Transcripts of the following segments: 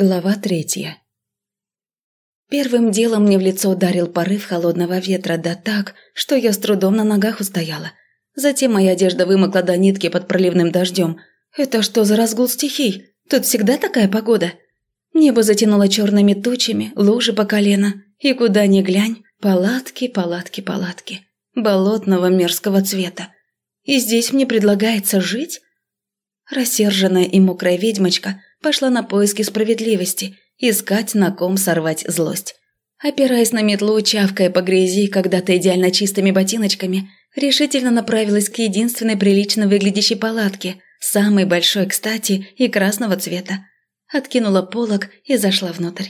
Глава третья Первым делом мне в лицо ударил порыв холодного ветра, да так, что я с трудом на ногах устояла. Затем моя одежда вымокла до нитки под проливным дождем. Это что за разгул стихий? Тут всегда такая погода? Небо затянуло черными тучами, лужи по колено. И куда ни глянь, палатки, палатки, палатки. Болотного мерзкого цвета. И здесь мне предлагается жить? Рассерженная и мокрая ведьмочка – пошла на поиски справедливости, искать на ком сорвать злость. Опираясь на метлу, чавкая по грязи когда-то идеально чистыми ботиночками, решительно направилась к единственной прилично выглядящей палатке, самой большой, кстати, и красного цвета. Откинула полог и зашла внутрь.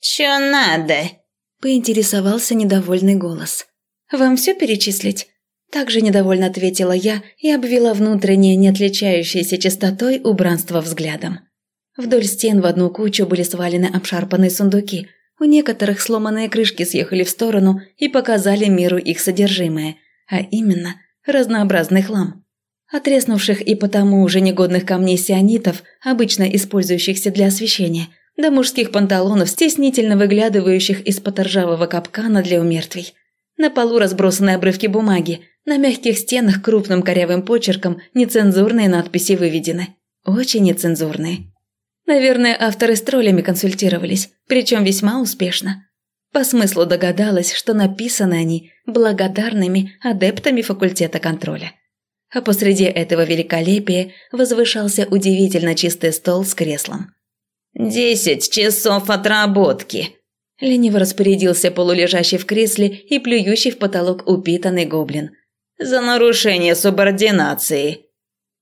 «Чё надо?» – поинтересовался недовольный голос. «Вам все перечислить?» Также недовольно ответила я и обвела внутреннее, не отличающееся чистотой убранство взглядом. Вдоль стен в одну кучу были свалены обшарпанные сундуки. У некоторых сломанные крышки съехали в сторону и показали миру их содержимое, а именно разнообразный хлам. Отреснувших и потому уже негодных камней сионитов, обычно использующихся для освещения, до мужских панталонов, стеснительно выглядывающих из-под ржавого капкана для умертвий. На полу разбросаны обрывки бумаги, на мягких стенах крупным корявым почерком нецензурные надписи выведены. Очень нецензурные. Наверное, авторы с троллями консультировались, причем весьма успешно. По смыслу догадалась, что написаны они благодарными адептами факультета контроля. А посреди этого великолепия возвышался удивительно чистый стол с креслом. «Десять часов отработки!» Лениво распорядился полулежащий в кресле и плюющий в потолок упитанный гоблин. «За нарушение субординации!»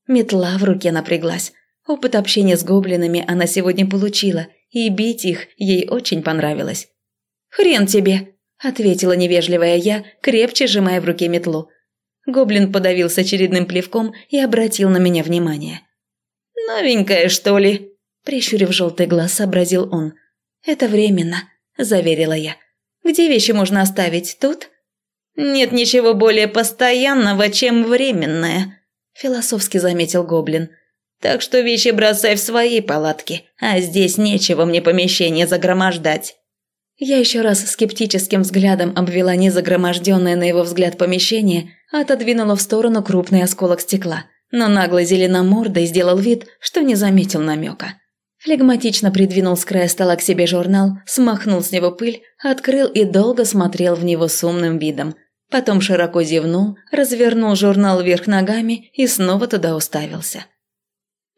Метла в руке напряглась. Опыт общения с гоблинами она сегодня получила, и бить их ей очень понравилось. «Хрен тебе!» – ответила невежливая я, крепче сжимая в руке метлу. Гоблин подавился очередным плевком и обратил на меня внимание. «Новенькая, что ли?» – прищурив желтый глаз, сообразил он. «Это временно», – заверила я. «Где вещи можно оставить? Тут?» «Нет ничего более постоянного, чем временное», – философски заметил Гоблин. Так что вещи бросай в свои палатки, а здесь нечего мне помещение загромождать». Я еще раз скептическим взглядом обвела незагроможденное на его взгляд помещение, отодвинула в сторону крупный осколок стекла, но наглый зеленомордый сделал вид, что не заметил намека. Флегматично придвинул с края стола к себе журнал, смахнул с него пыль, открыл и долго смотрел в него с умным видом. Потом широко зевнул, развернул журнал вверх ногами и снова туда уставился.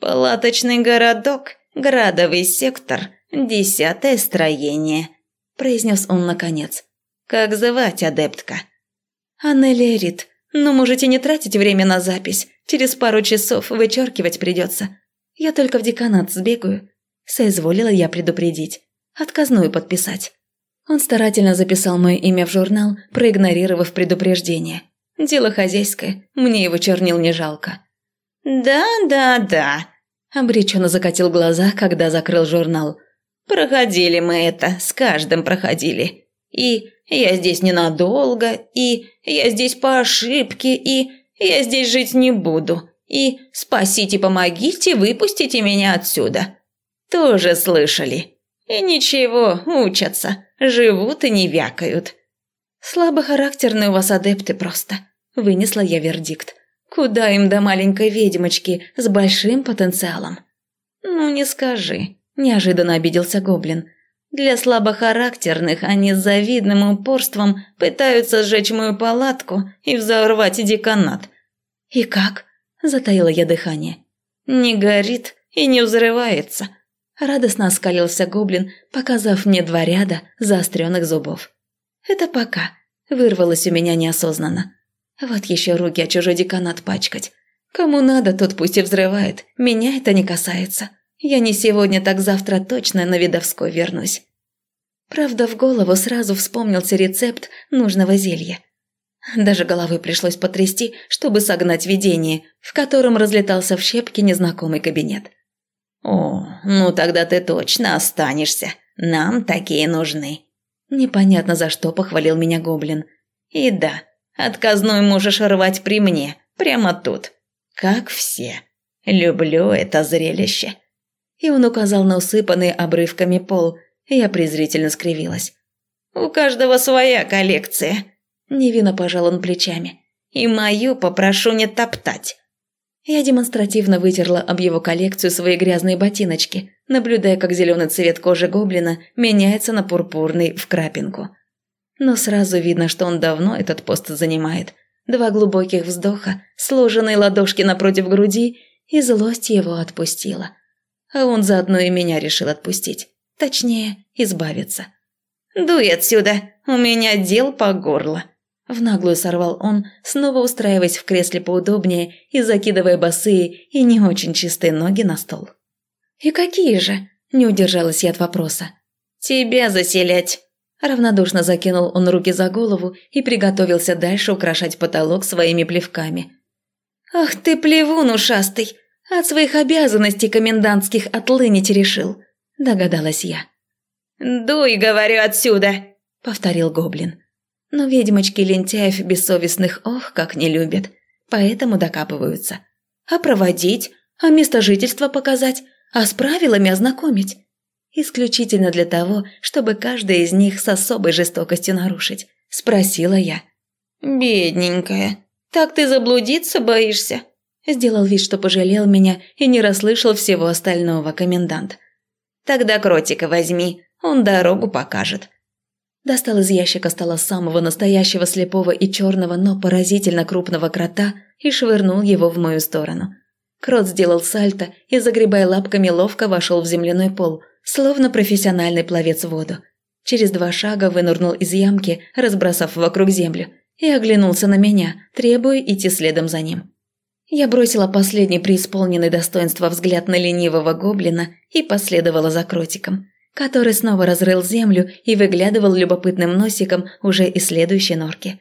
«Палаточный городок, градовый сектор, десятое строение», – произнес он наконец. «Как звать, адептка?» «Аннели Рид. Но можете не тратить время на запись. Через пару часов вычеркивать придется. Я только в деканат сбегаю». Соизволила я предупредить. Отказную подписать. Он старательно записал мое имя в журнал, проигнорировав предупреждение. Дело хозяйское, мне его чернил не жалко. «Да, да, да», – обреченно закатил глаза, когда закрыл журнал. «Проходили мы это, с каждым проходили. И я здесь ненадолго, и я здесь по ошибке, и я здесь жить не буду, и спасите, помогите, выпустите меня отсюда. Тоже слышали. И ничего, учатся, живут и не вякают». «Слабохарактерные у вас адепты просто», – вынесла я вердикт. Куда им до маленькой ведьмочки с большим потенциалом? Ну, не скажи, неожиданно обиделся гоблин. Для слабохарактерных они с завидным упорством пытаются сжечь мою палатку и взорвать деканат. И как? Затаила я дыхание. Не горит и не взрывается. Радостно оскалился гоблин, показав мне два ряда заостренных зубов. Это пока. Вырвалось у меня неосознанно. Вот еще руки о чужой деканат пачкать. Кому надо, тот пусть и взрывает. Меня это не касается. Я не сегодня, так завтра точно на видовской вернусь. Правда, в голову сразу вспомнился рецепт нужного зелья. Даже головой пришлось потрясти, чтобы согнать видение, в котором разлетался в щепки незнакомый кабинет. «О, ну тогда ты точно останешься. Нам такие нужны». Непонятно за что похвалил меня гоблин. «И да, Отказной можешь рвать при мне, прямо тут. Как все. Люблю это зрелище. И он указал на усыпанный обрывками пол. Я презрительно скривилась. «У каждого своя коллекция», – невинно пожал он плечами. «И мою попрошу не топтать». Я демонстративно вытерла об его коллекцию свои грязные ботиночки, наблюдая, как зеленый цвет кожи гоблина меняется на пурпурный в крапинку. Но сразу видно, что он давно этот пост занимает. Два глубоких вздоха, сложенные ладошки напротив груди, и злость его отпустила. А он заодно и меня решил отпустить. Точнее, избавиться. «Дуй отсюда, у меня дел по горло», в наглую сорвал он, снова устраиваясь в кресле поудобнее и закидывая босые и не очень чистые ноги на стол. «И какие же?» – не удержалась я от вопроса. «Тебя заселять!» Равнодушно закинул он руки за голову и приготовился дальше украшать потолок своими плевками. «Ах ты, плевун ушастый! От своих обязанностей комендантских отлынить решил!» – догадалась я. «Дуй, говорю, отсюда!» – повторил гоблин. Но ведьмочки лентяев бессовестных ох, как не любят, поэтому докапываются. А проводить, а место жительства показать, а с правилами ознакомить. Исключительно для того, чтобы каждая из них с особой жестокостью нарушить, спросила я. «Бедненькая, так ты заблудиться боишься?» Сделал вид, что пожалел меня и не расслышал всего остального комендант. «Тогда кротика возьми, он дорогу покажет», достал из ящика стола самого настоящего слепого и черного, но поразительно крупного крота и швырнул его в мою сторону. Крот сделал сальто и, загребая лапками, ловко вошел в земляной пол, словно профессиональный пловец в воду. Через два шага вынырнул из ямки, разбросав вокруг землю, и оглянулся на меня, требуя идти следом за ним. Я бросила последний преисполненный достоинства взгляд на ленивого гоблина и последовала за кротиком который снова разрыл землю и выглядывал любопытным носиком уже из следующей норки.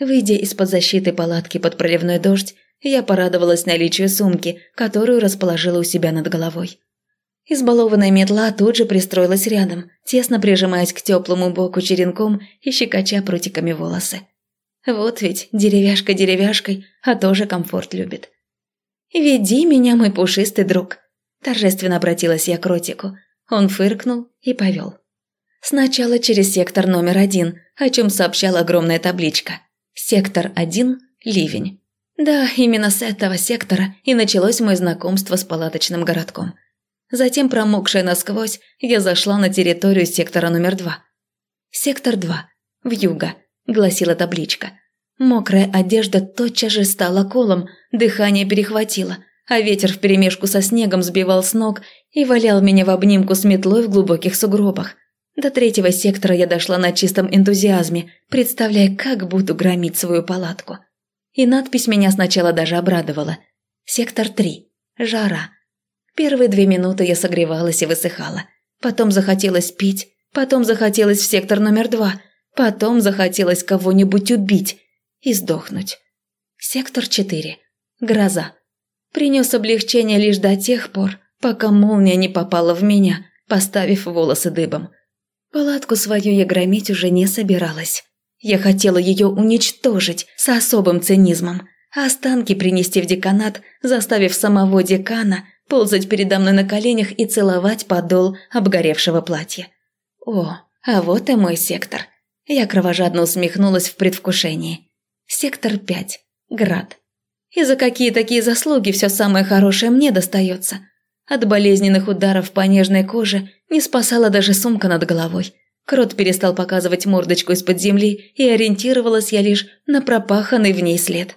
Выйдя из-под защиты палатки под проливной дождь, я порадовалась наличию сумки, которую расположила у себя над головой. Избалованная метла тут же пристроилась рядом, тесно прижимаясь к теплому боку черенком и щекоча прутиками волосы. Вот ведь деревяшка деревяшкой, а тоже комфорт любит. «Веди меня, мой пушистый друг», – торжественно обратилась я к Ротику, он фыркнул и повел. Сначала через сектор номер один, о чем сообщала огромная табличка. Сектор один – ливень. Да, именно с этого сектора и началось мое знакомство с палаточным городком. Затем, промокшая насквозь, я зашла на территорию сектора номер два. «Сектор два. Вьюга», – гласила табличка. Мокрая одежда тотчас же стала колом, дыхание перехватило – а ветер вперемешку со снегом сбивал с ног и валял меня в обнимку с метлой в глубоких сугробах. До третьего сектора я дошла на чистом энтузиазме, представляя, как буду громить свою палатку. И надпись меня сначала даже обрадовала. Сектор 3. Жара. Первые две минуты я согревалась и высыхала. Потом захотелось пить, потом захотелось в сектор номер два, потом захотелось кого-нибудь убить и сдохнуть. Сектор 4. Гроза принес облегчение лишь до тех пор, пока молния не попала в меня, поставив волосы дыбом. Палатку свою я громить уже не собиралась. Я хотела ее уничтожить с особым цинизмом, а останки принести в деканат, заставив самого декана ползать передо мной на коленях и целовать подол обгоревшего платья. О, а вот и мой сектор. Я кровожадно усмехнулась в предвкушении. Сектор 5. Град. И за какие такие заслуги все самое хорошее мне достается? От болезненных ударов по нежной коже не спасала даже сумка над головой. Крот перестал показывать мордочку из-под земли, и ориентировалась я лишь на пропаханный в ней след.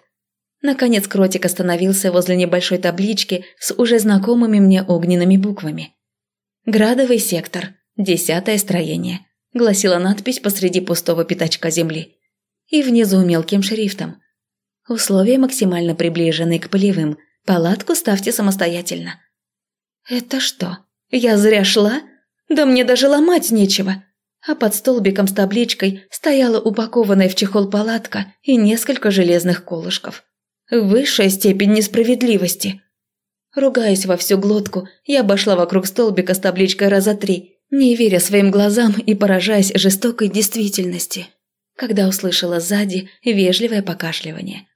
Наконец кротик остановился возле небольшой таблички с уже знакомыми мне огненными буквами. «Градовый сектор. Десятое строение», – гласила надпись посреди пустого пятачка земли. И внизу мелким шрифтом – Условия максимально приближены к полевым. Палатку ставьте самостоятельно. Это что? Я зря шла? Да мне даже ломать нечего. А под столбиком с табличкой стояла упакованная в чехол палатка и несколько железных колышков. Высшая степень несправедливости. Ругаясь во всю глотку, я обошла вокруг столбика с табличкой раза три, не веря своим глазам и поражаясь жестокой действительности, когда услышала сзади вежливое покашливание.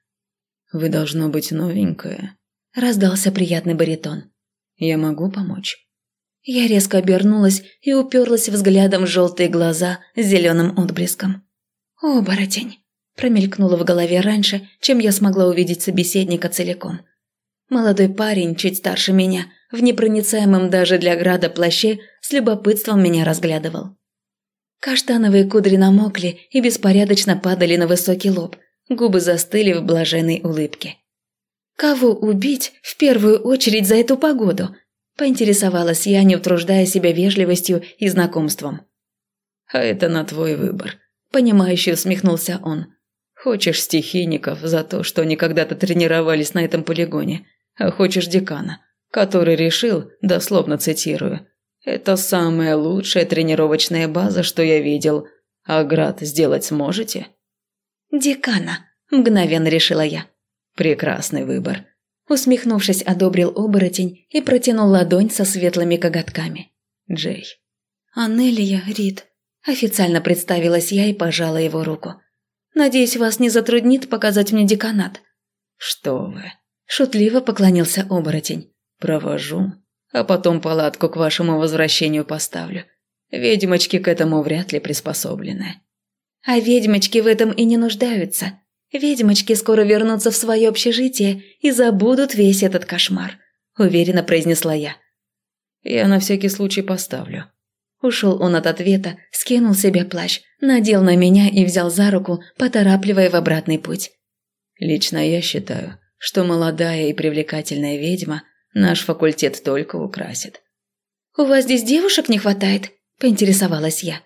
«Вы должно быть новенькая», – раздался приятный баритон. «Я могу помочь?» Я резко обернулась и уперлась взглядом в желтые глаза с зеленым отблеском. «Оборотень!» Промелькнуло в голове раньше, чем я смогла увидеть собеседника целиком. Молодой парень, чуть старше меня, в непроницаемом даже для града плаще, с любопытством меня разглядывал. Каштановые кудри намокли и беспорядочно падали на высокий лоб, губы застыли в блаженной улыбке. «Кого убить в первую очередь за эту погоду?» – поинтересовалась я, не утруждая себя вежливостью и знакомством. «А это на твой выбор», – понимающе усмехнулся он. Хочешь стихийников за то, что они когда-то тренировались на этом полигоне, а хочешь декана, который решил, дословно цитирую, «Это самая лучшая тренировочная база, что я видел. А град сделать сможете?» «Декана», – мгновенно решила я. «Прекрасный выбор», – усмехнувшись, одобрил оборотень и протянул ладонь со светлыми коготками. «Джей». «Анелия Рид», – официально представилась я и пожала его руку. Надеюсь, вас не затруднит показать мне деканат». «Что вы?» – шутливо поклонился оборотень. «Провожу, а потом палатку к вашему возвращению поставлю. Ведьмочки к этому вряд ли приспособлены». «А ведьмочки в этом и не нуждаются. Ведьмочки скоро вернутся в свое общежитие и забудут весь этот кошмар», – уверенно произнесла я. «Я на всякий случай поставлю», Ушел он от ответа, скинул себе плащ, надел на меня и взял за руку, поторапливая в обратный путь. «Лично я считаю, что молодая и привлекательная ведьма наш факультет только украсит». «У вас здесь девушек не хватает?» – поинтересовалась я.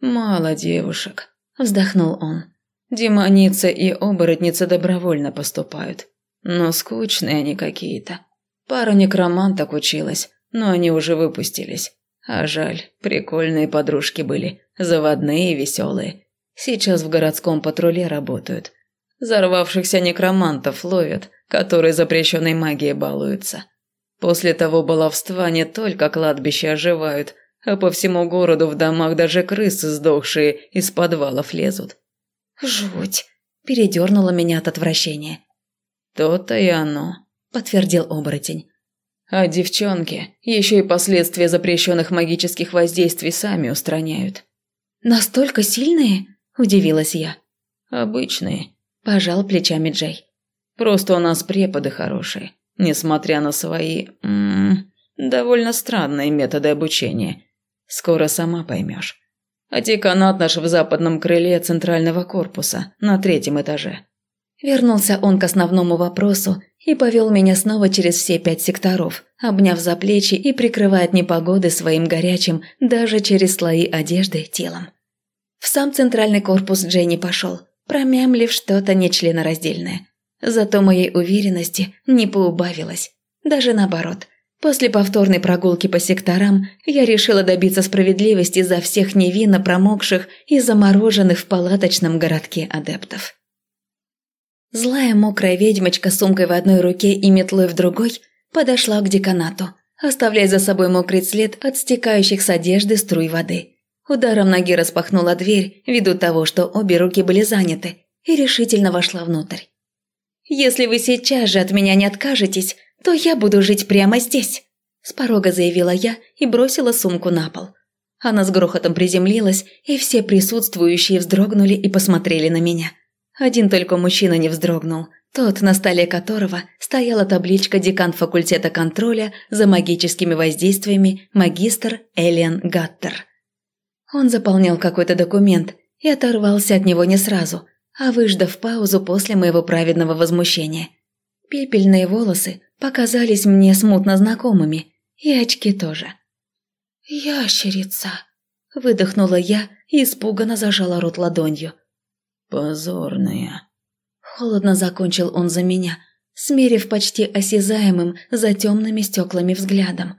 «Мало девушек», – вздохнул он. «Демоница и оборотница добровольно поступают, но скучные они какие-то. Пара некроманток училась, но они уже выпустились. А жаль, прикольные подружки были, заводные и веселые. Сейчас в городском патруле работают. Зарвавшихся некромантов ловят, которые запрещенной магией балуются. После того баловства не только кладбища оживают, а по всему городу в домах даже крысы сдохшие из подвалов лезут. «Жуть!» – передернуло меня от отвращения. «То-то и оно», – подтвердил оборотень. А девчонки еще и последствия запрещенных магических воздействий сами устраняют. «Настолько сильные?» – удивилась я. «Обычные», – пожал плечами Джей. «Просто у нас преподы хорошие, несмотря на свои... М -м, довольно странные методы обучения. Скоро сама поймешь. А деканат наш в западном крыле центрального корпуса, на третьем этаже». Вернулся он к основному вопросу и повел меня снова через все пять секторов, обняв за плечи и прикрывая от непогоды своим горячим, даже через слои одежды, телом. В сам центральный корпус Дженни пошел, промямлив что-то нечленораздельное. Зато моей уверенности не поубавилось. Даже наоборот. После повторной прогулки по секторам я решила добиться справедливости за всех невинно промокших и замороженных в палаточном городке адептов. Злая мокрая ведьмочка с сумкой в одной руке и метлой в другой подошла к деканату, оставляя за собой мокрый след от стекающих с одежды струй воды. Ударом ноги распахнула дверь, ввиду того, что обе руки были заняты, и решительно вошла внутрь. «Если вы сейчас же от меня не откажетесь, то я буду жить прямо здесь», – с порога заявила я и бросила сумку на пол. Она с грохотом приземлилась, и все присутствующие вздрогнули и посмотрели на меня – один только мужчина не вздрогнул, тот, на столе которого стояла табличка декан факультета контроля за магическими воздействиями магистр Элиан Гаттер. Он заполнял какой-то документ и оторвался от него не сразу, а выждав паузу после моего праведного возмущения. Пепельные волосы показались мне смутно знакомыми, и очки тоже. «Ящерица!» – выдохнула я и испуганно зажала рот ладонью – «Позорная». Холодно закончил он за меня, смерив почти осязаемым за темными стеклами взглядом.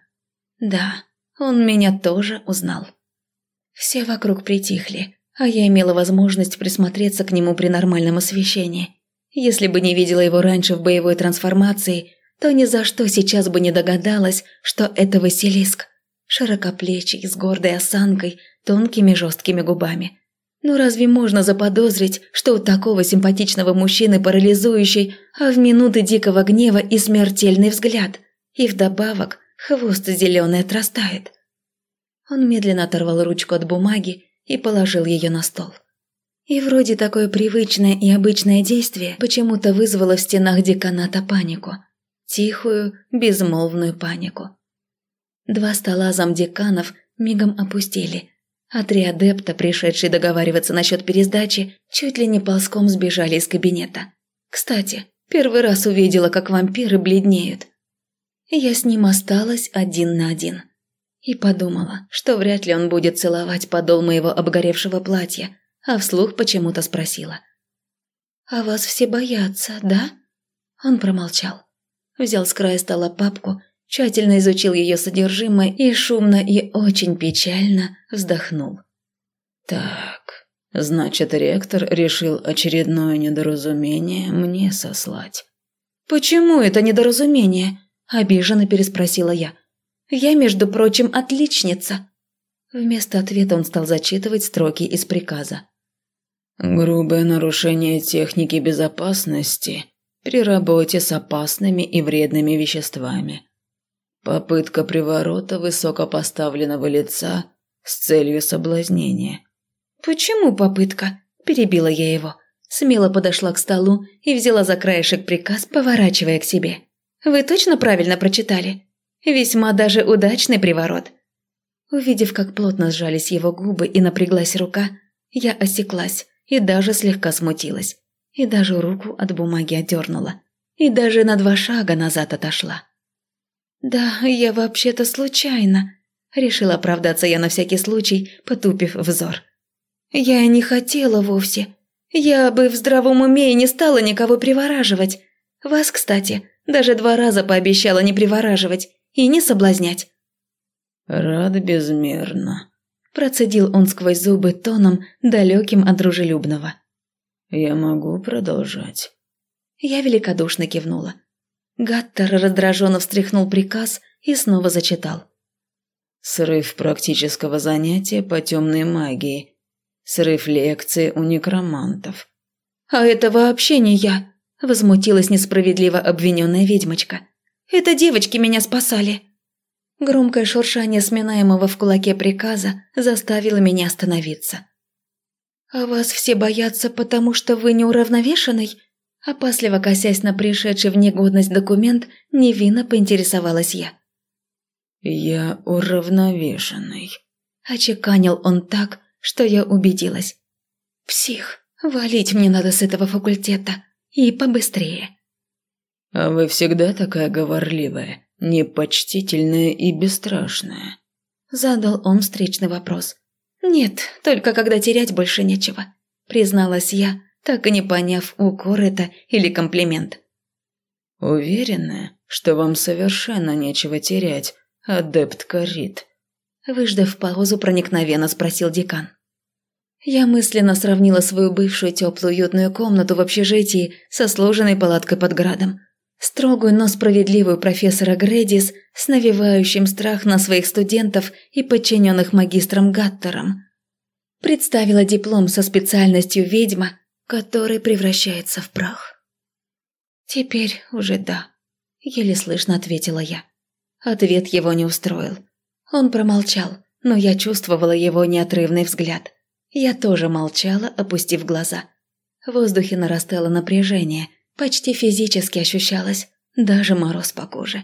Да, он меня тоже узнал. Все вокруг притихли, а я имела возможность присмотреться к нему при нормальном освещении. Если бы не видела его раньше в боевой трансформации, то ни за что сейчас бы не догадалась, что это Василиск. Широкоплечий, с гордой осанкой, тонкими жесткими губами. Ну разве можно заподозрить, что у такого симпатичного мужчины парализующий, а в минуты дикого гнева и смертельный взгляд? И вдобавок хвост зеленый отрастает. Он медленно оторвал ручку от бумаги и положил ее на стол. И вроде такое привычное и обычное действие почему-то вызвало в стенах деканата панику. Тихую, безмолвную панику. Два стола замдеканов мигом опустили, а три адепта, пришедшие договариваться насчет пересдачи, чуть ли не ползком сбежали из кабинета. Кстати, первый раз увидела, как вампиры бледнеют. Я с ним осталась один на один. И подумала, что вряд ли он будет целовать подол моего обгоревшего платья, а вслух почему-то спросила. «А вас все боятся, да?» Он промолчал. Взял с края стола папку тщательно изучил ее содержимое и шумно и очень печально вздохнул. «Так, значит, ректор решил очередное недоразумение мне сослать». «Почему это недоразумение?» – обиженно переспросила я. «Я, между прочим, отличница». Вместо ответа он стал зачитывать строки из приказа. «Грубое нарушение техники безопасности при работе с опасными и вредными веществами. Попытка приворота высокопоставленного лица с целью соблазнения. «Почему попытка?» – перебила я его. Смело подошла к столу и взяла за краешек приказ, поворачивая к себе. «Вы точно правильно прочитали? Весьма даже удачный приворот». Увидев, как плотно сжались его губы и напряглась рука, я осеклась и даже слегка смутилась. И даже руку от бумаги отдернула. И даже на два шага назад отошла. «Да, я вообще-то случайно», – решила оправдаться я на всякий случай, потупив взор. «Я не хотела вовсе. Я бы в здравом уме и не стала никого привораживать. Вас, кстати, даже два раза пообещала не привораживать и не соблазнять». «Рад безмерно», – процедил он сквозь зубы тоном, далеким от дружелюбного. «Я могу продолжать». Я великодушно кивнула. Гаттер раздраженно встряхнул приказ и снова зачитал. Срыв практического занятия по темной магии. Срыв лекции у некромантов. «А это вообще не я!» – возмутилась несправедливо обвиненная ведьмочка. «Это девочки меня спасали!» Громкое шуршание сминаемого в кулаке приказа заставило меня остановиться. «А вас все боятся, потому что вы неуравновешенный?» Опасливо косясь на пришедший в негодность документ, невинно поинтересовалась я. «Я уравновешенный», – очеканил он так, что я убедилась. «Псих, валить мне надо с этого факультета, и побыстрее». «А вы всегда такая говорливая, непочтительная и бесстрашная?» Задал он встречный вопрос. «Нет, только когда терять больше нечего», – призналась я, так и не поняв, укор это или комплимент. «Уверена, что вам совершенно нечего терять, адепт Карит?» Выждав паузу, проникновенно спросил декан. Я мысленно сравнила свою бывшую теплую уютную комнату в общежитии со сложенной палаткой под градом. Строгую, но справедливую профессора Грэдис с навевающим страх на своих студентов и подчиненных магистром Гаттером. Представила диплом со специальностью ведьма который превращается в прах. «Теперь уже да», – еле слышно ответила я. Ответ его не устроил. Он промолчал, но я чувствовала его неотрывный взгляд. Я тоже молчала, опустив глаза. В воздухе нарастало напряжение, почти физически ощущалось, даже мороз по коже.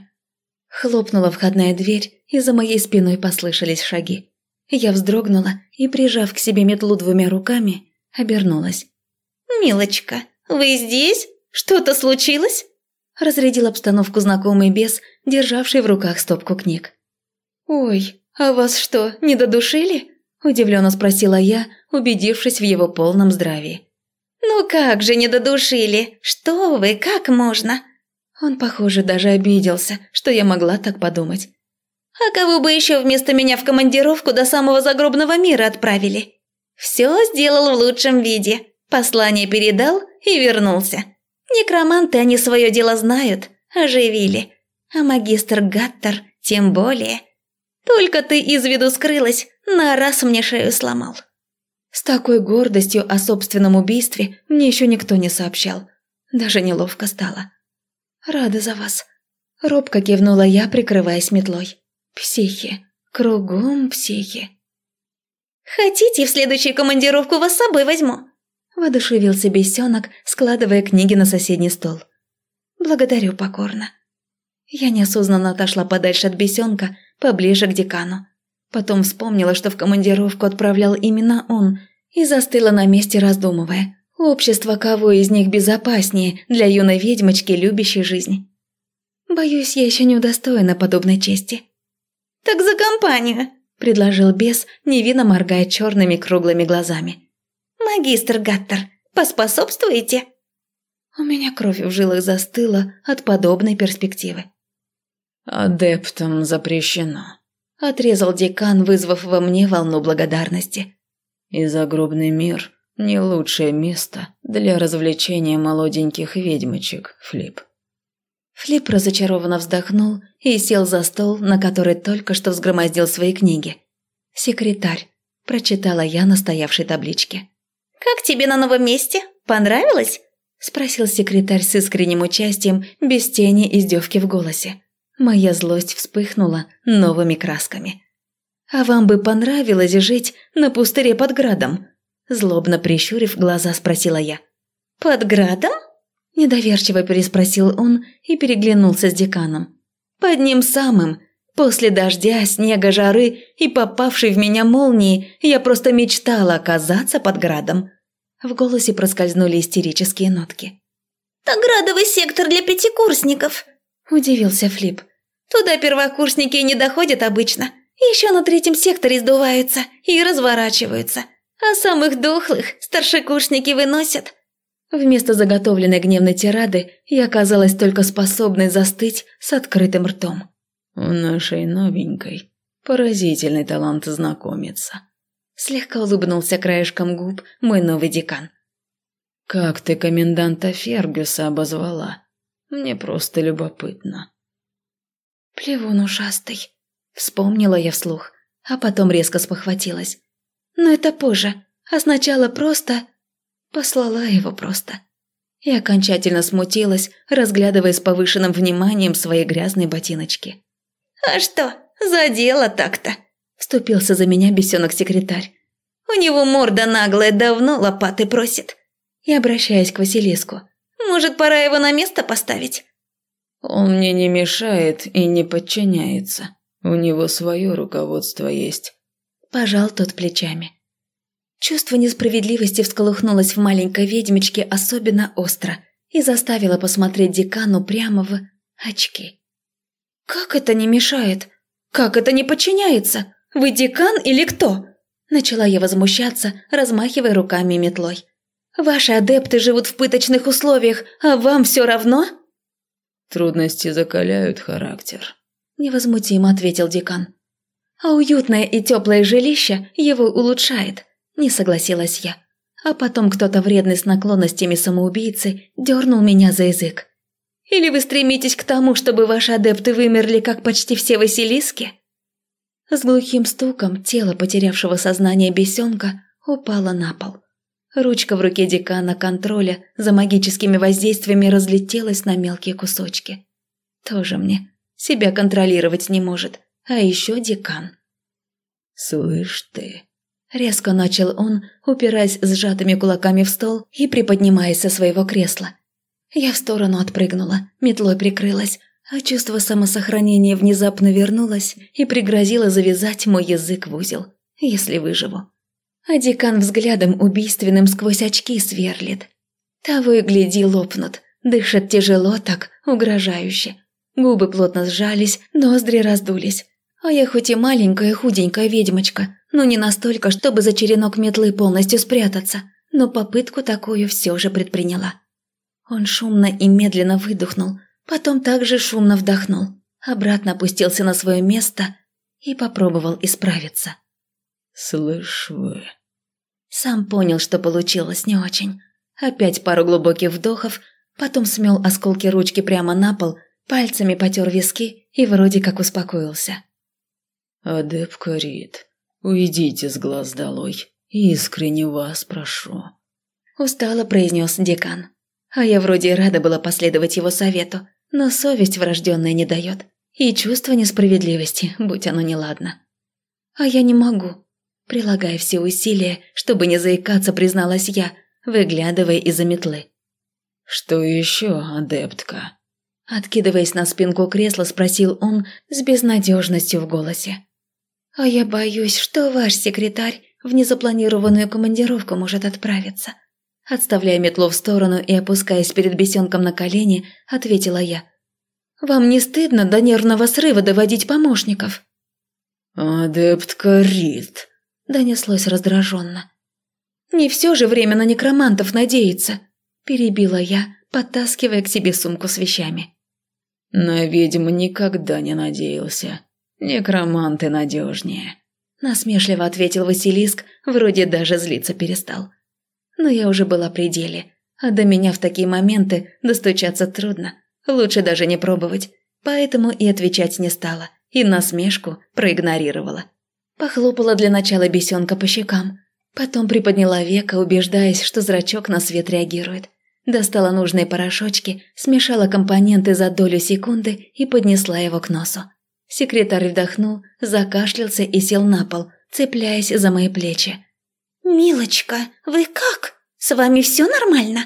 Хлопнула входная дверь, и за моей спиной послышались шаги. Я вздрогнула и, прижав к себе метлу двумя руками, обернулась. «Милочка, вы здесь? Что-то случилось?» Разрядил обстановку знакомый бес, державший в руках стопку книг. «Ой, а вас что, не додушили?» – удивленно спросила я, убедившись в его полном здравии. «Ну как же не додушили? Что вы, как можно?» Он, похоже, даже обиделся, что я могла так подумать. «А кого бы еще вместо меня в командировку до самого загробного мира отправили?» «Все сделал в лучшем виде. Послание передал и вернулся. Некроманты они свое дело знают, оживили. А магистр Гаттер тем более. Только ты из виду скрылась, на раз мне шею сломал. С такой гордостью о собственном убийстве мне еще никто не сообщал. Даже неловко стало. Рада за вас. Робко кивнула я, прикрываясь метлой. Психи. Кругом психи. «Хотите, в следующую командировку вас с собой возьму?» Воодушевился бесенок, складывая книги на соседний стол. «Благодарю покорно». Я неосознанно отошла подальше от бесенка, поближе к декану. Потом вспомнила, что в командировку отправлял именно он, и застыла на месте, раздумывая, общество кого из них безопаснее для юной ведьмочки, любящей жизнь. Боюсь, я еще не удостоена подобной чести. «Так за компанию!» – предложил бес, невинно моргая черными круглыми глазами. «Магистр Гаттер, поспособствуете?» У меня кровь в жилах застыла от подобной перспективы. «Адептам запрещено», – отрезал декан, вызвав во мне волну благодарности. «И загробный мир – не лучшее место для развлечения молоденьких ведьмочек, Флип». Флип разочарованно вздохнул и сел за стол, на который только что взгромоздил свои книги. «Секретарь», – прочитала я на стоявшей табличке. «Как тебе на новом месте? Понравилось?» – спросил секретарь с искренним участием, без тени издевки в голосе. Моя злость вспыхнула новыми красками. «А вам бы понравилось жить на пустыре под градом?» Злобно прищурив глаза, спросила я. «Под градом?» Недоверчиво переспросил он и переглянулся с деканом. «Под ним самым. После дождя, снега, жары и попавшей в меня молнии я просто мечтала оказаться под градом». В голосе проскользнули истерические нотки. «Так градовый сектор для пятикурсников», – удивился Флип. Туда первокурсники не доходят обычно. Еще на третьем секторе сдуваются и разворачиваются. А самых дохлых старшекурсники выносят. Вместо заготовленной гневной тирады я оказалась только способной застыть с открытым ртом. «У нашей новенькой поразительный талант знакомиться», – слегка улыбнулся краешком губ мой новый декан. «Как ты коменданта Фергюса обозвала? Мне просто любопытно». «Плевун ушастый», – вспомнила я вслух, а потом резко спохватилась. «Но это позже, а сначала просто...» Послала его просто. И окончательно смутилась, разглядывая с повышенным вниманием свои грязные ботиночки. «А что, за дело так-то?» – вступился за меня бесенок-секретарь. «У него морда наглая, давно лопаты просит». И обращаясь к Василиску. «Может, пора его на место поставить?» Он мне не мешает и не подчиняется. У него свое руководство есть. Пожал тот плечами. Чувство несправедливости всколыхнулось в маленькой ведьмочке особенно остро и заставило посмотреть декану прямо в очки. «Как это не мешает? Как это не подчиняется? Вы декан или кто?» Начала я возмущаться, размахивая руками метлой. «Ваши адепты живут в пыточных условиях, а вам все равно?» Трудности закаляют характер. Невозмутимо ответил декан. А уютное и теплое жилище его улучшает, не согласилась я. А потом кто-то вредный с наклонностями самоубийцы дернул меня за язык. Или вы стремитесь к тому, чтобы ваши адепты вымерли, как почти все Василиски? С глухим стуком тело потерявшего сознание бесенка упало на пол. Ручка в руке декана контроля за магическими воздействиями разлетелась на мелкие кусочки. Тоже мне. Себя контролировать не может. А еще декан. «Слышь ты...» Резко начал он, упираясь сжатыми кулаками в стол и приподнимаясь со своего кресла. Я в сторону отпрыгнула, метлой прикрылась, а чувство самосохранения внезапно вернулось и пригрозило завязать мой язык в узел, если выживу а декан взглядом убийственным сквозь очки сверлит. Того и гляди лопнут, дышат тяжело так, угрожающе. Губы плотно сжались, ноздри раздулись. А я хоть и маленькая худенькая ведьмочка, но не настолько, чтобы за черенок метлы полностью спрятаться, но попытку такую все же предприняла. Он шумно и медленно выдохнул, потом также шумно вдохнул, обратно опустился на свое место и попробовал исправиться. «Слышь вы...» Сам понял, что получилось не очень. Опять пару глубоких вдохов, потом смел осколки ручки прямо на пол, пальцами потер виски и вроде как успокоился. «Адепка Рид, уйдите с глаз долой, искренне вас прошу», – устало произнес декан. А я вроде рада была последовать его совету, Но совесть врожденная не дает. И чувство несправедливости, будь оно неладно. А я не могу. Прилагая все усилия, чтобы не заикаться, призналась я, выглядывая из-за метлы. «Что еще, адептка?» Откидываясь на спинку кресла, спросил он с безнадежностью в голосе. «А я боюсь, что ваш секретарь в незапланированную командировку может отправиться». Отставляя метлу в сторону и опускаясь перед бесенком на колени, ответила я. «Вам не стыдно до нервного срыва доводить помощников?» «Адептка Рид», – донеслось раздраженно. «Не все же время на некромантов надеяться», – перебила я, подтаскивая к себе сумку с вещами. «На ведьм никогда не надеялся. Некроманты надежнее», – насмешливо ответил Василиск, вроде даже злиться перестал но я уже была при деле. А до меня в такие моменты достучаться трудно. Лучше даже не пробовать. Поэтому и отвечать не стала. И насмешку проигнорировала. Похлопала для начала бесенка по щекам. Потом приподняла века, убеждаясь, что зрачок на свет реагирует. Достала нужные порошочки, смешала компоненты за долю секунды и поднесла его к носу. Секретарь вдохнул, закашлялся и сел на пол, цепляясь за мои плечи. «Милочка, вы как? С вами все нормально?»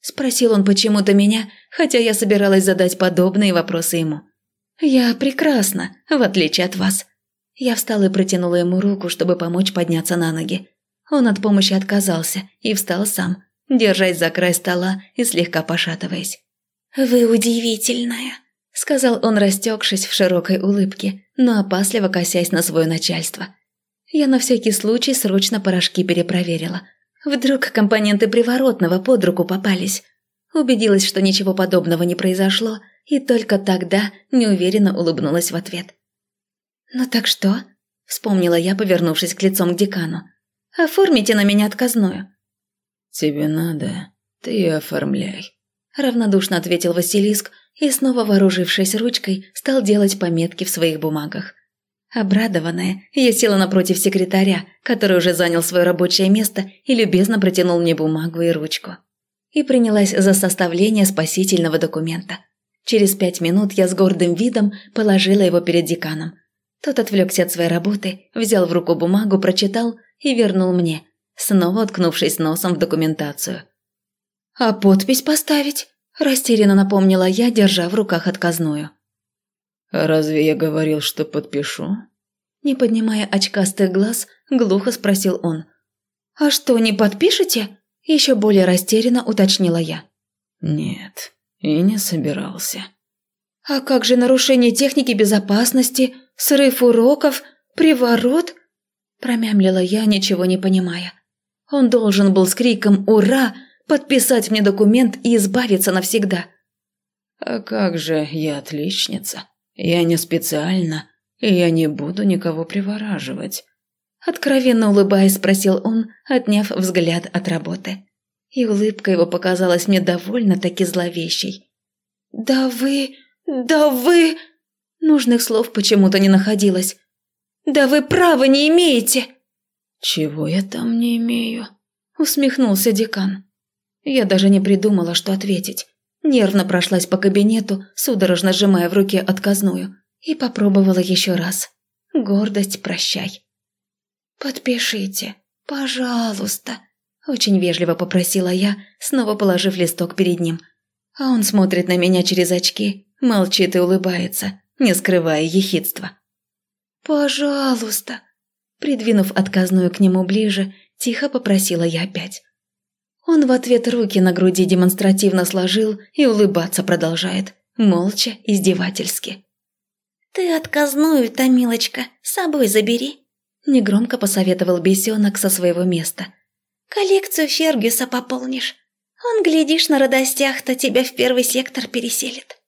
Спросил он почему-то меня, хотя я собиралась задать подобные вопросы ему. «Я прекрасна, в отличие от вас». Я встала и протянула ему руку, чтобы помочь подняться на ноги. Он от помощи отказался и встал сам, держась за край стола и слегка пошатываясь. «Вы удивительная», — сказал он, растекшись в широкой улыбке, но опасливо косясь на свое начальство. Я на всякий случай срочно порошки перепроверила. Вдруг компоненты приворотного под руку попались. Убедилась, что ничего подобного не произошло, и только тогда неуверенно улыбнулась в ответ. «Ну так что?» – вспомнила я, повернувшись к лицом к декану. «Оформите на меня отказную». «Тебе надо, ты оформляй», – равнодушно ответил Василиск и, снова вооружившись ручкой, стал делать пометки в своих бумагах. Обрадованная, я села напротив секретаря, который уже занял свое рабочее место и любезно протянул мне бумагу и ручку. И принялась за составление спасительного документа. Через пять минут я с гордым видом положила его перед деканом. Тот отвлекся от своей работы, взял в руку бумагу, прочитал и вернул мне, снова уткнувшись носом в документацию. «А подпись поставить?» – растерянно напомнила я, держа в руках отказную. «Разве я говорил, что подпишу?» Не поднимая очкастых глаз, глухо спросил он. «А что, не подпишете?» Еще более растерянно уточнила я. «Нет, и не собирался». «А как же нарушение техники безопасности, срыв уроков, приворот?» Промямлила я, ничего не понимая. Он должен был с криком «Ура!» подписать мне документ и избавиться навсегда. «А как же я отличница?» Я не специально, и я не буду никого привораживать. Откровенно улыбаясь, спросил он, отняв взгляд от работы. И улыбка его показалась мне довольно-таки зловещей. «Да вы... да вы...» Нужных слов почему-то не находилось. «Да вы права не имеете!» «Чего я там не имею?» Усмехнулся декан. Я даже не придумала, что ответить. Нервно прошлась по кабинету, судорожно сжимая в руке отказную, и попробовала еще раз. Гордость прощай. «Подпишите, пожалуйста», – очень вежливо попросила я, снова положив листок перед ним. А он смотрит на меня через очки, молчит и улыбается, не скрывая ехидства. «Пожалуйста», – придвинув отказную к нему ближе, тихо попросила я опять. Он в ответ руки на груди демонстративно сложил и улыбаться продолжает, молча, издевательски. «Ты отказную-то, милочка, с собой забери», – негромко посоветовал бесенок со своего места. «Коллекцию Фергюса пополнишь. Он, глядишь, на радостях-то тебя в первый сектор переселит».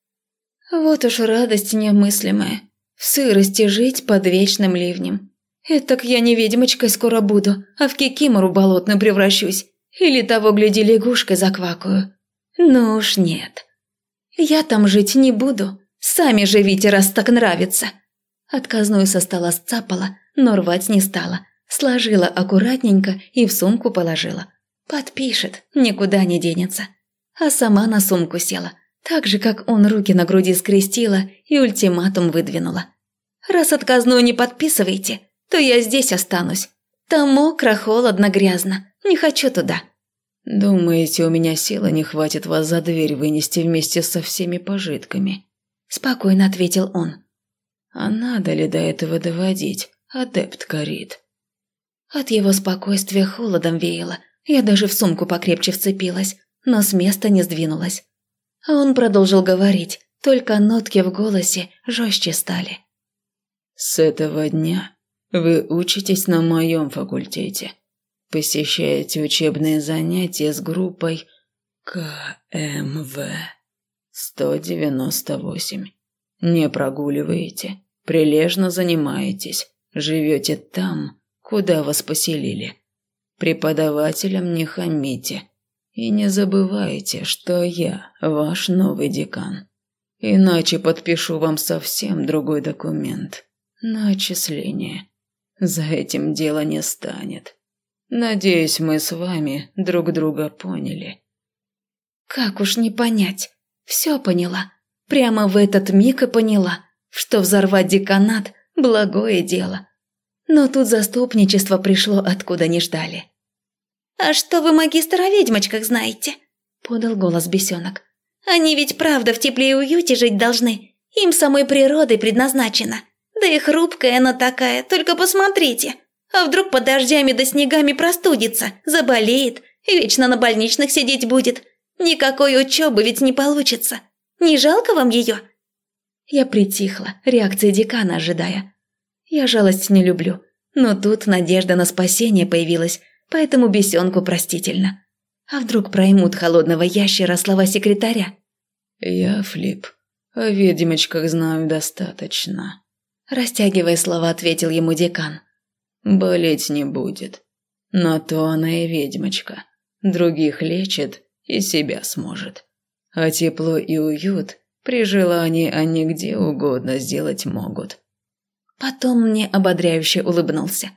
Вот уж радость немыслимая. В сырости жить под вечным ливнем. Этак я не ведьмочкой скоро буду, а в кикимору болотную превращусь. Или того, гляди, лягушкой заквакаю. Ну уж нет. Я там жить не буду. Сами живите, раз так нравится. Отказную со стола сцапала, но рвать не стала. Сложила аккуратненько и в сумку положила. Подпишет, никуда не денется. А сама на сумку села. так же, как он руки на груди скрестила и ультиматум выдвинула. «Раз отказную не подписываете, то я здесь останусь. Там мокро, холодно, грязно. Не хочу туда». «Думаете, у меня силы не хватит вас за дверь вынести вместе со всеми пожитками?» Спокойно ответил он. «А надо ли до этого доводить, адепт Карит?» От его спокойствия холодом веяло. Я даже в сумку покрепче вцепилась, но с места не сдвинулась. А он продолжил говорить, только нотки в голосе жестче стали. «С этого дня вы учитесь на моем факультете. Посещаете учебные занятия с группой КМВ 198. Не прогуливаете, прилежно занимаетесь, живете там, куда вас поселили. Преподавателям не хамите. И не забывайте, что я ваш новый декан. Иначе подпишу вам совсем другой документ на отчисление. За этим дело не станет. Надеюсь, мы с вами друг друга поняли. Как уж не понять. Все поняла. Прямо в этот миг и поняла, что взорвать деканат – благое дело. Но тут заступничество пришло, откуда не ждали. «А что вы, магистр, о ведьмочках знаете?» – подал голос бесенок. «Они ведь правда в тепле и уюте жить должны. Им самой природой предназначено. Да и хрупкая она такая, только посмотрите. А вдруг под дождями да снегами простудится, заболеет, вечно на больничных сидеть будет. Никакой учебы ведь не получится. Не жалко вам ее?» Я притихла, реакции декана ожидая. Я жалость не люблю, но тут надежда на спасение появилась, поэтому бесенку простительно. А вдруг проймут холодного ящера слова секретаря? «Я, Флип, о ведьмочках знаю достаточно», Растягивая слова, ответил ему декан. «Болеть не будет. На то она и ведьмочка. Других лечит и себя сможет. А тепло и уют при желании они где угодно сделать могут». Потом мне ободряюще улыбнулся.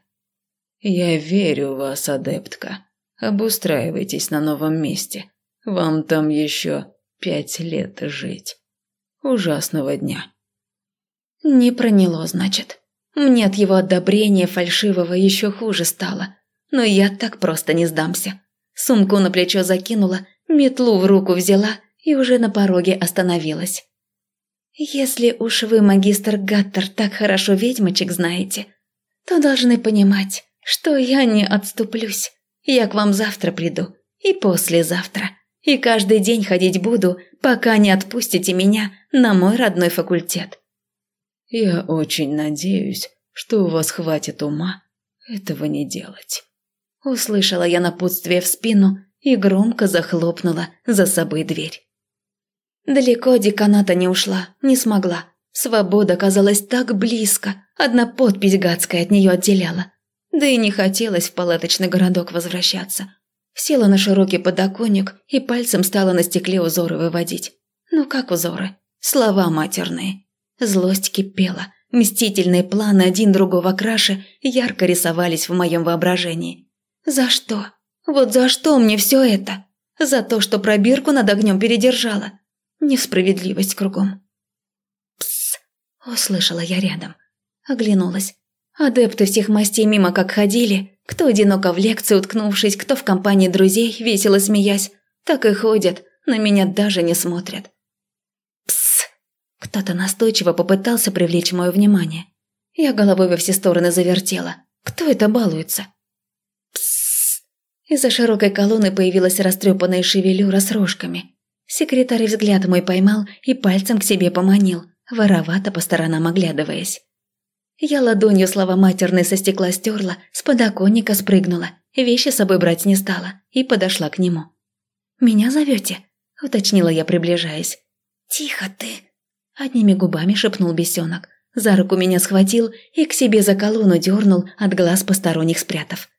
«Я верю в вас, адептка. Обустраивайтесь на новом месте. Вам там еще пять лет жить. Ужасного дня». Не проняло, значит. Мне от его одобрения фальшивого еще хуже стало. Но я так просто не сдамся. Сумку на плечо закинула, метлу в руку взяла и уже на пороге остановилась. «Если уж вы, магистр Гаттер, так хорошо ведьмочек знаете, то должны понимать, что я не отступлюсь. Я к вам завтра приду и послезавтра, и каждый день ходить буду, пока не отпустите меня на мой родной факультет. Я очень надеюсь, что у вас хватит ума этого не делать. Услышала я напутствие в спину и громко захлопнула за собой дверь. Далеко деканата не ушла, не смогла. Свобода казалась так близко, одна подпись гадская от нее отделяла. Да и не хотелось в палаточный городок возвращаться. Села на широкий подоконник и пальцем стала на стекле узоры выводить. Ну как узоры? Слова матерные. Злость кипела. Мстительные планы один другого краше ярко рисовались в моем воображении. За что? Вот за что мне все это? За то, что пробирку над огнем передержала. Несправедливость кругом. Пс! Услышала я рядом. Оглянулась. Адепты всех мастей мимо как ходили, кто одиноко в лекции уткнувшись, кто в компании друзей, весело смеясь, так и ходят, на меня даже не смотрят. Кто-то настойчиво попытался привлечь мое внимание. Я головой во все стороны завертела. Кто это балуется? Псс. Из-за широкой колонны появилась растрепанная шевелюра с рожками. Секретарь взгляд мой поймал и пальцем к себе поманил, воровато по сторонам оглядываясь. Я ладонью слова матерной со стекла стерла, с подоконника спрыгнула, вещи с собой брать не стала и подошла к нему. «Меня зовете?» – уточнила я, приближаясь. «Тихо ты!» Одними губами шепнул бесенок. За руку меня схватил и к себе за колонну дернул, от глаз посторонних спрятав.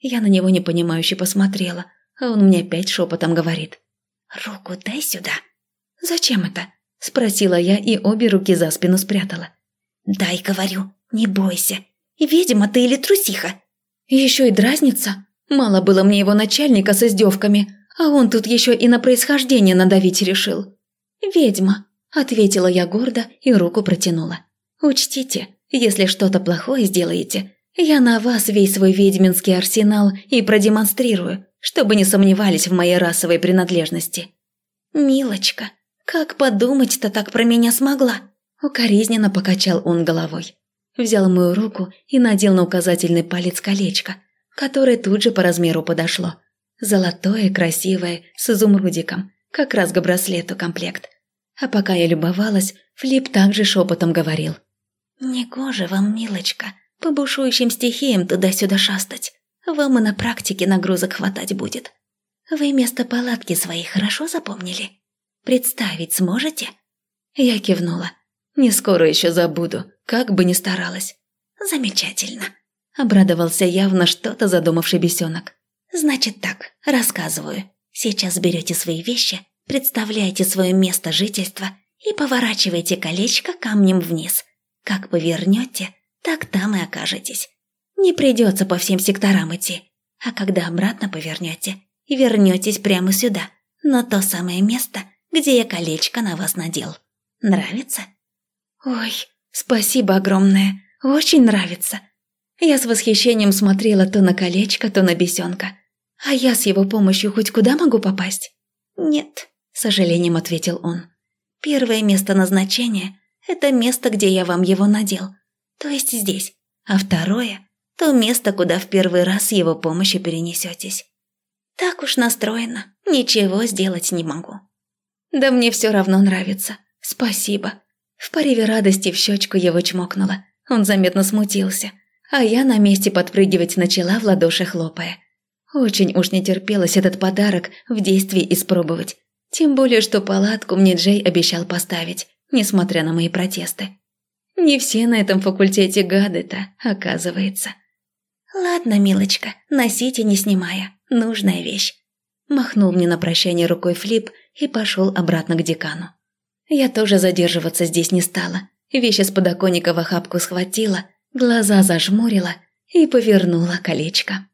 Я на него непонимающе посмотрела, а он мне опять шепотом говорит. «Руку дай сюда». «Зачем это?» – спросила я и обе руки за спину спрятала. «Дай, говорю, не бойся. Видимо, ты или трусиха?» «Еще и дразнится. Мало было мне его начальника с издевками, а он тут еще и на происхождение надавить решил. ведьма», – ответила я гордо и руку протянула. «Учтите, если что-то плохое сделаете, я на вас весь свой ведьминский арсенал и продемонстрирую, чтобы не сомневались в моей расовой принадлежности». «Милочка, как подумать-то так про меня смогла?» Укоризненно покачал он головой. Взял мою руку и надел на указательный палец колечко, которое тут же по размеру подошло. Золотое, красивое, с изумрудиком, как раз к браслету комплект. А пока я любовалась, Флип также шепотом говорил. «Негоже вам, милочка, по бушующим стихиям туда-сюда шастать. Вам и на практике нагрузок хватать будет. Вы место палатки своей хорошо запомнили? Представить сможете?» Я кивнула. «Не скоро еще забуду, как бы ни старалась». «Замечательно», – обрадовался явно что-то задумавший бесенок. «Значит так, рассказываю. Сейчас берете свои вещи, представляете свое место жительства и поворачиваете колечко камнем вниз. Как повернете, так там и окажетесь. Не придется по всем секторам идти. А когда обратно повернете, вернетесь прямо сюда, на то самое место, где я колечко на вас надел. Нравится? Ой, спасибо огромное. Очень нравится. Я с восхищением смотрела то на колечко, то на бесенка. А я с его помощью хоть куда могу попасть? Нет, сожалением ответил он. Первое место назначения – это место, где я вам его надел то есть здесь, а второе – то место, куда в первый раз с его помощью перенесетесь. Так уж настроено, ничего сделать не могу. Да мне все равно нравится, спасибо. В порыве радости в щечку его чмокнула, он заметно смутился, а я на месте подпрыгивать начала в ладоши хлопая. Очень уж не терпелось этот подарок в действии испробовать, тем более, что палатку мне Джей обещал поставить, несмотря на мои протесты. Не все на этом факультете гады-то, оказывается. «Ладно, милочка, носите не снимая. Нужная вещь». Махнул мне на прощание рукой Флип и пошел обратно к декану. Я тоже задерживаться здесь не стала. Вещи с подоконника в охапку схватила, глаза зажмурила и повернула колечко.